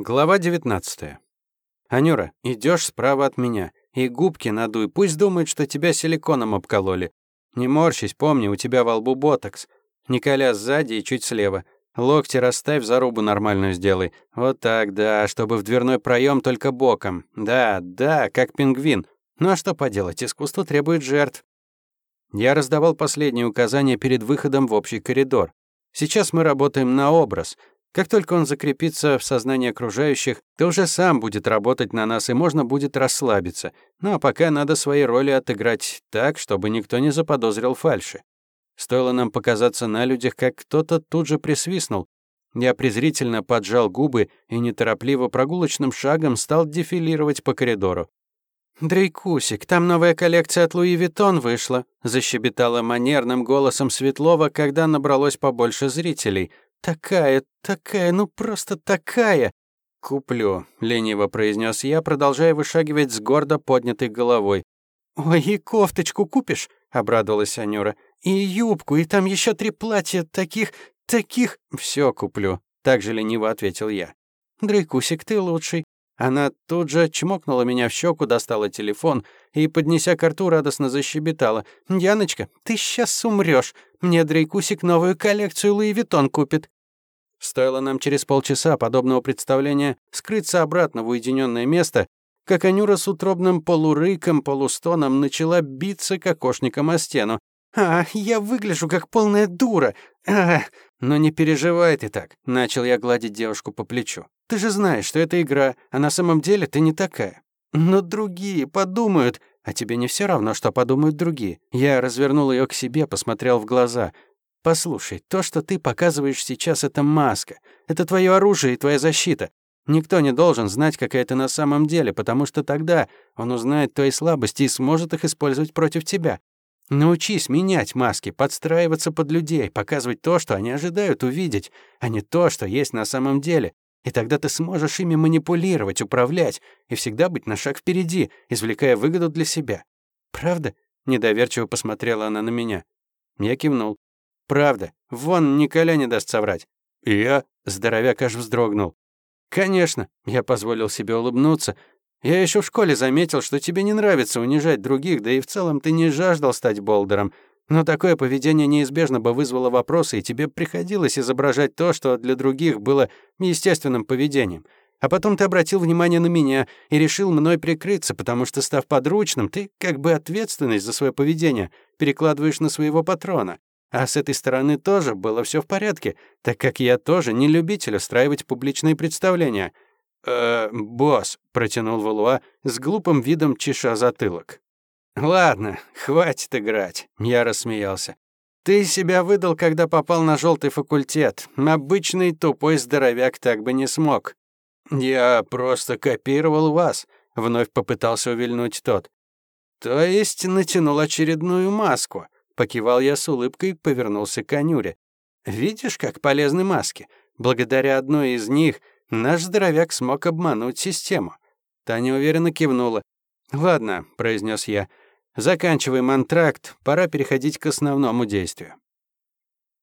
Глава 19. Анюра, идешь справа от меня. И губки надуй, пусть думает, что тебя силиконом обкололи. Не морщись, помни, у тебя во лбу ботокс. Николя сзади и чуть слева. Локти расставь, зарубу нормальную сделай. Вот так, да, чтобы в дверной проем только боком. Да, да, как пингвин. Ну а что поделать, искусство требует жертв. Я раздавал последние указания перед выходом в общий коридор. Сейчас мы работаем на образ. Как только он закрепится в сознании окружающих, то уже сам будет работать на нас, и можно будет расслабиться. Ну а пока надо свои роли отыграть так, чтобы никто не заподозрил фальши. Стоило нам показаться на людях, как кто-то тут же присвистнул. Я презрительно поджал губы и неторопливо прогулочным шагом стал дефилировать по коридору. «Дрейкусик, там новая коллекция от Луи Виттон вышла», защебетала манерным голосом Светлова, когда набралось побольше зрителей — Такая, такая, ну просто такая. Куплю, лениво произнес я, продолжая вышагивать с гордо поднятой головой. Ой, и кофточку купишь? обрадовалась Анюра. И юбку, и там еще три платья таких, таких. Все куплю, так же лениво ответил я. Дрейкусик, ты лучший. Она тут же чмокнула меня в щеку, достала телефон и, поднеся к рту, радостно защебетала. «Яночка, ты сейчас умрешь. Мне Дрейкусик новую коллекцию Louis Vuitton купит». Стоило нам через полчаса подобного представления скрыться обратно в уединенное место, как Анюра с утробным полурыком, полустоном начала биться кокошником о стену. «А, я выгляжу как полная дура! А, но не переживай ты так», — начал я гладить девушку по плечу. «Ты же знаешь, что это игра, а на самом деле ты не такая. Но другие подумают, а тебе не все равно, что подумают другие». Я развернул ее к себе, посмотрел в глаза. «Послушай, то, что ты показываешь сейчас, это маска. Это твое оружие и твоя защита. Никто не должен знать, какая ты на самом деле, потому что тогда он узнает твои слабости и сможет их использовать против тебя. Научись менять маски, подстраиваться под людей, показывать то, что они ожидают увидеть, а не то, что есть на самом деле. И тогда ты сможешь ими манипулировать, управлять и всегда быть на шаг впереди, извлекая выгоду для себя. Правда? Недоверчиво посмотрела она на меня. Я кивнул. Правда. Вон Николя не даст соврать. И я, здоровяк аж вздрогнул. Конечно, я позволил себе улыбнуться, я еще в школе заметил, что тебе не нравится унижать других, да и в целом ты не жаждал стать болдером. Но такое поведение неизбежно бы вызвало вопросы, и тебе приходилось изображать то, что для других было естественным поведением. А потом ты обратил внимание на меня и решил мной прикрыться, потому что, став подручным, ты как бы ответственность за свое поведение перекладываешь на своего патрона. А с этой стороны тоже было все в порядке, так как я тоже не любитель устраивать публичные представления — «Э, босс», — протянул Валуа с глупым видом чеша затылок. «Ладно, хватит играть», — я рассмеялся. «Ты себя выдал, когда попал на желтый факультет. Обычный тупой здоровяк так бы не смог». «Я просто копировал вас», — вновь попытался увильнуть тот. «То есть натянул очередную маску», — покивал я с улыбкой и повернулся к Анюре. «Видишь, как полезны маски? Благодаря одной из них Наш здоровяк смог обмануть систему. Таня уверенно кивнула. «Ладно», — произнес я, — «заканчиваем антракт, пора переходить к основному действию».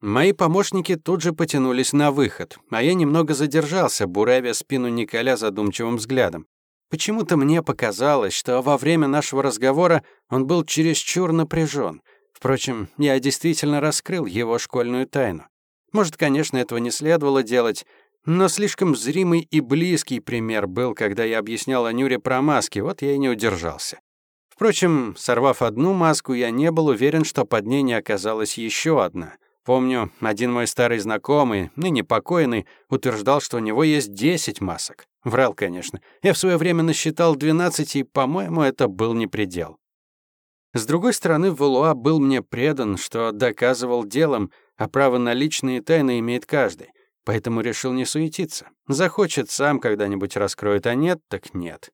Мои помощники тут же потянулись на выход, а я немного задержался, буравя спину Николя задумчивым взглядом. Почему-то мне показалось, что во время нашего разговора он был чересчур напряжен. Впрочем, я действительно раскрыл его школьную тайну. Может, конечно, этого не следовало делать, но слишком зримый и близкий пример был, когда я объяснял Анюре про маски, вот я и не удержался. Впрочем, сорвав одну маску, я не был уверен, что под ней не оказалась еще одна. Помню, один мой старый знакомый, ныне покойный, утверждал, что у него есть 10 масок. Врал, конечно. Я в свое время насчитал 12, и, по-моему, это был не предел. С другой стороны, Валуа был мне предан, что доказывал делом, а право на личные тайны имеет каждый. Поэтому решил не суетиться. Захочет сам когда-нибудь раскроет, а нет, так нет.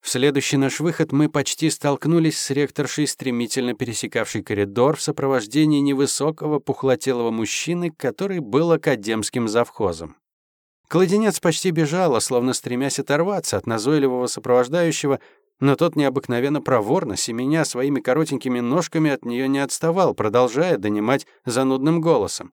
В следующий наш выход мы почти столкнулись с ректоршей, стремительно пересекавшей коридор в сопровождении невысокого пухлотелого мужчины, который был академским завхозом. Кладенец почти бежала, словно стремясь оторваться от назойливого сопровождающего, но тот необыкновенно проворно, семеня своими коротенькими ножками от нее не отставал, продолжая донимать занудным голосом.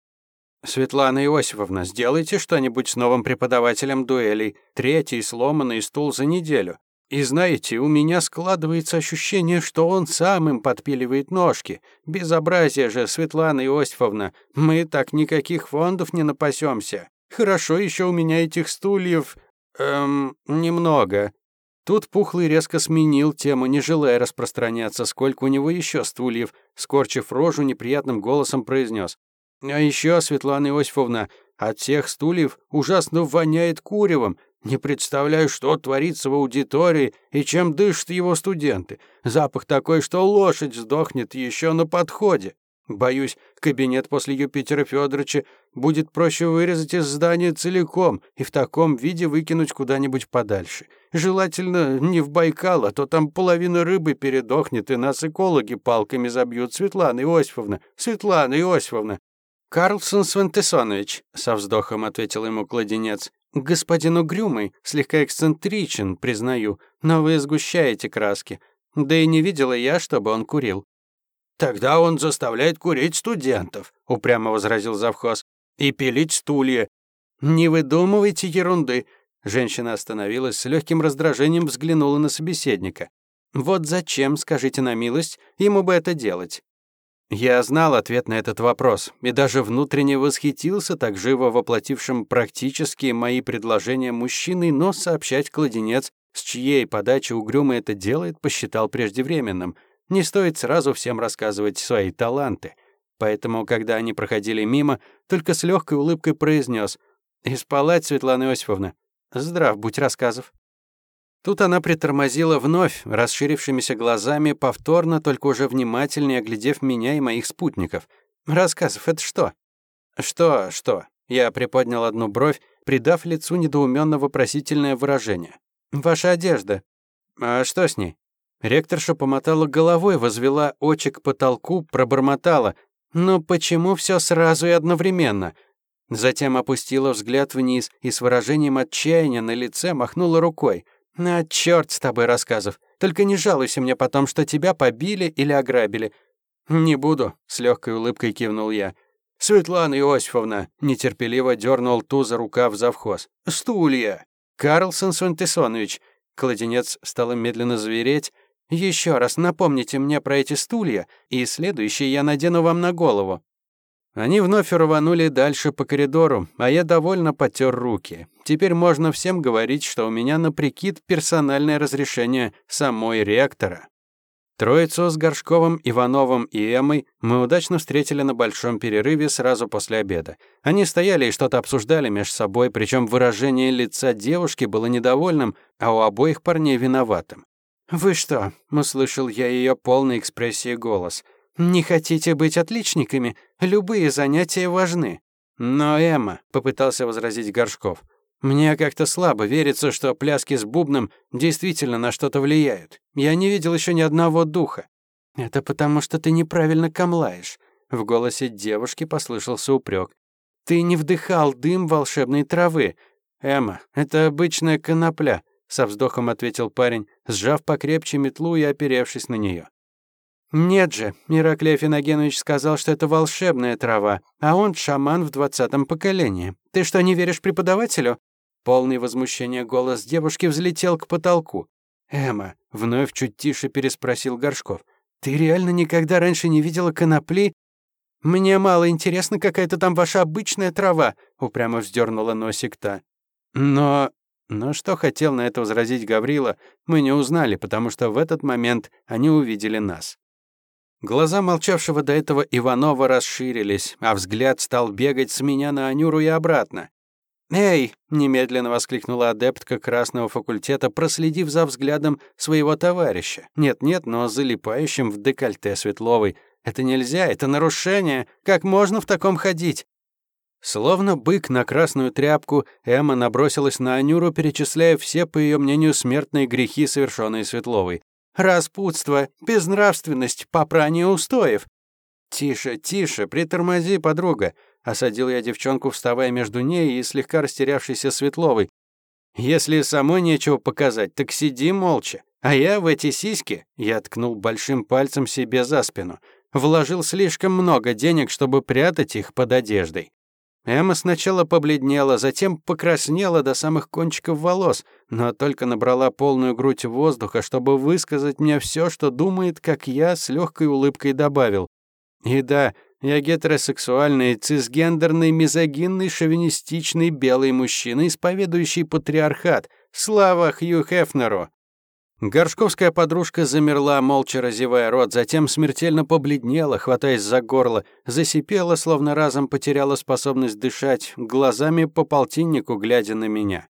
Светлана Иосифовна, сделайте что-нибудь с новым преподавателем дуэлей. Третий сломанный стул за неделю. И знаете, у меня складывается ощущение, что он сам им подпиливает ножки. Безобразие же, Светлана Иосифовна. Мы так никаких фондов не напасемся. Хорошо еще у меня этих стульев... Эм, немного. Тут Пухлый резко сменил тему, не желая распространяться, сколько у него еще стульев. Скорчив рожу, неприятным голосом произнес. «А еще, Светлана Иосифовна, от всех стульев ужасно воняет куревом. Не представляю, что творится в аудитории и чем дышат его студенты. Запах такой, что лошадь сдохнет еще на подходе. Боюсь, кабинет после Юпитера Федоровича будет проще вырезать из здания целиком и в таком виде выкинуть куда-нибудь подальше. Желательно не в Байкал, а то там половина рыбы передохнет, и нас экологи палками забьют. Светлана Иосифовна, Светлана Иосифовна. «Карлсон Свентесонович», — со вздохом ответил ему кладенец, «Господин Угрюмый, слегка эксцентричен, признаю, но вы сгущаете краски. Да и не видела я, чтобы он курил». «Тогда он заставляет курить студентов», — упрямо возразил завхоз, «и пилить стулья». «Не выдумывайте ерунды», — женщина остановилась, с легким раздражением взглянула на собеседника. «Вот зачем, скажите на милость, ему бы это делать?» Я знал ответ на этот вопрос и даже внутренне восхитился так живо воплотившим практически мои предложения мужчиной, но сообщать кладенец, с чьей подачи угрюмо это делает, посчитал преждевременным. Не стоит сразу всем рассказывать свои таланты. Поэтому, когда они проходили мимо, только с легкой улыбкой произнес «И спалать, Светлана Иосифовна. Здрав, будь рассказов». Тут она притормозила вновь, расширившимися глазами, повторно, только уже внимательнее оглядев меня и моих спутников. «Рассказов — это что?» «Что, что?» Я приподнял одну бровь, придав лицу недоуменно вопросительное выражение. «Ваша одежда. А что с ней?» Ректорша помотала головой, возвела очи к потолку, пробормотала. «Но почему все сразу и одновременно?» Затем опустила взгляд вниз и с выражением отчаяния на лице махнула рукой. «На черт с тобой рассказов. Только не жалуйся мне потом, что тебя побили или ограбили». «Не буду», — с легкой улыбкой кивнул я. «Светлана Иосифовна», — нетерпеливо дернул ту за рукав завхоз. «Стулья!» «Карлсон Свантесонович», — кладенец стал медленно звереть. «Еще раз напомните мне про эти стулья, и следующий я надену вам на голову». Они вновь рванули дальше по коридору, а я довольно потер руки. Теперь можно всем говорить, что у меня на прикид персональное разрешение самой ректора. Троицу с Горшковым, Ивановым и Эмой мы удачно встретили на большом перерыве сразу после обеда. Они стояли и что-то обсуждали между собой, причем выражение лица девушки было недовольным, а у обоих парней виноватым. «Вы что?» — услышал я ее полной экспрессии голос. «Не хотите быть отличниками? Любые занятия важны». «Но, Эмма», — попытался возразить Горшков, «мне как-то слабо верится, что пляски с бубном действительно на что-то влияют. Я не видел еще ни одного духа». «Это потому, что ты неправильно камлаешь», — в голосе девушки послышался упрек. «Ты не вдыхал дым волшебной травы. Эмма, это обычная конопля», — со вздохом ответил парень, сжав покрепче метлу и оперевшись на нее. «Нет же, Ираклий Финогенович сказал, что это волшебная трава, а он шаман в двадцатом поколении. Ты что, не веришь преподавателю?» Полный возмущения голос девушки взлетел к потолку. «Эмма», — вновь чуть тише переспросил Горшков, «ты реально никогда раньше не видела конопли?» «Мне мало интересно, какая-то там ваша обычная трава», — упрямо вздернула носик та. «Но...» Но что хотел на это возразить Гаврила, мы не узнали, потому что в этот момент они увидели нас. Глаза молчавшего до этого Иванова расширились, а взгляд стал бегать с меня на Анюру и обратно. «Эй!» — немедленно воскликнула адептка Красного факультета, проследив за взглядом своего товарища. Нет-нет, но залипающим в декольте Светловой. «Это нельзя, это нарушение! Как можно в таком ходить?» Словно бык на красную тряпку, Эмма набросилась на Анюру, перечисляя все, по ее мнению, смертные грехи, совершенные Светловой. Распутство, безнравственность, попрание устоев. Тише, тише, притормози, подруга, осадил я девчонку, вставая между ней и слегка растерявшейся Светловой. Если самой нечего показать, так сиди молча. А я в эти сиськи, я ткнул большим пальцем себе за спину, вложил слишком много денег, чтобы прятать их под одеждой. Эмма сначала побледнела, затем покраснела до самых кончиков волос, но только набрала полную грудь воздуха, чтобы высказать мне все, что думает, как я с легкой улыбкой добавил. И да, я гетеросексуальный, цисгендерный, мизогинный, шовинистичный белый мужчина, исповедующий патриархат. Слава Хью Хефнеру! Горшковская подружка замерла, молча разевая рот, затем смертельно побледнела, хватаясь за горло, засипела, словно разом потеряла способность дышать, глазами по полтиннику глядя на меня.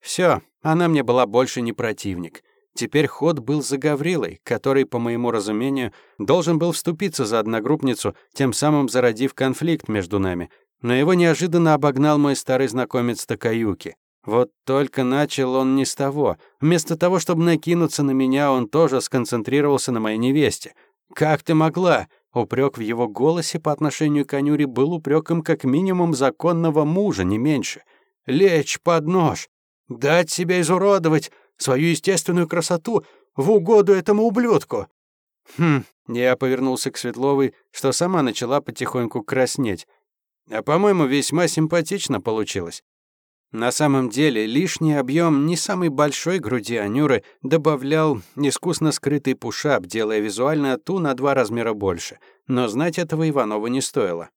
Все, она мне была больше не противник. Теперь ход был за Гаврилой, который, по моему разумению, должен был вступиться за одногруппницу, тем самым зародив конфликт между нами. Но его неожиданно обогнал мой старый знакомец Такаюки. Вот только начал он не с того. Вместо того, чтобы накинуться на меня, он тоже сконцентрировался на моей невесте. «Как ты могла?» Упрек в его голосе по отношению к Анюре был упреком как минимум законного мужа, не меньше. «Лечь под нож! Дать себя изуродовать! Свою естественную красоту в угоду этому ублюдку!» Хм, я повернулся к Светловой, что сама начала потихоньку краснеть. А, по-моему, весьма симпатично получилось. На самом деле, лишний объем не самой большой груди Анюры добавлял искусно скрытый пушап, делая визуально ту на два размера больше. Но знать этого Иванову не стоило.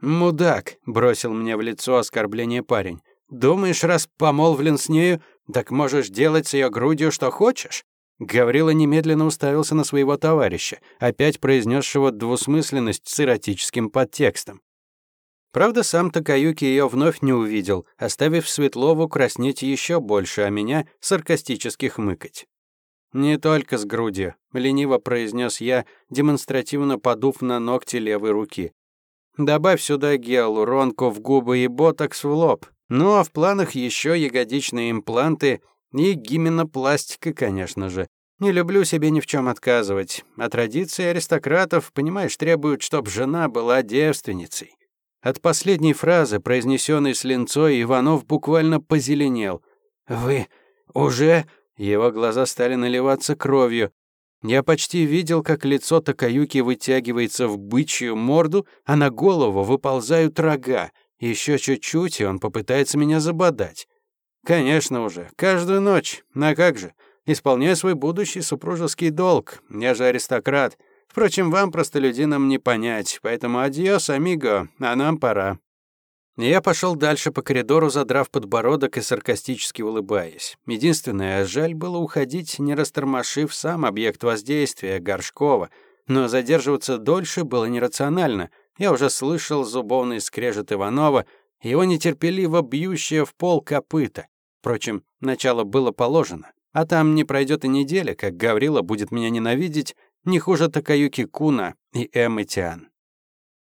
«Мудак!» — бросил мне в лицо оскорбление парень. «Думаешь, раз помолвлен с нею, так можешь делать с ее грудью что хочешь?» Гаврила немедленно уставился на своего товарища, опять произнесшего двусмысленность с эротическим подтекстом. Правда, сам Такаюки ее вновь не увидел, оставив Светлову краснеть еще больше, а меня саркастически хмыкать. «Не только с грудью», — лениво произнес я, демонстративно подув на ногти левой руки. «Добавь сюда гиалуронку в губы и ботокс в лоб. Ну а в планах еще ягодичные импланты и гименопластика, конечно же. Не люблю себе ни в чем отказывать. А традиции аристократов, понимаешь, требуют, чтобы жена была девственницей. От последней фразы, произнесенной с линцой, Иванов буквально позеленел. «Вы уже...» Его глаза стали наливаться кровью. Я почти видел, как лицо Такаюки вытягивается в бычью морду, а на голову выползают рога. Еще чуть-чуть, и он попытается меня забодать. Конечно уже, каждую ночь. А как же? Исполняю свой будущий супружеский долг. Я же аристократ. Впрочем, вам, простолюдинам, не понять, поэтому адьос, амиго, а нам пора». Я пошел дальше по коридору, задрав подбородок и саркастически улыбаясь. Единственное, жаль было уходить, не растормошив сам объект воздействия, Горшкова. Но задерживаться дольше было нерационально. Я уже слышал зубовный скрежет Иванова, его нетерпеливо бьющее в пол копыта. Впрочем, начало было положено. А там не пройдет и неделя, как Гаврила будет меня ненавидеть, не хуже Такаюки Куна и Эммы Тиан.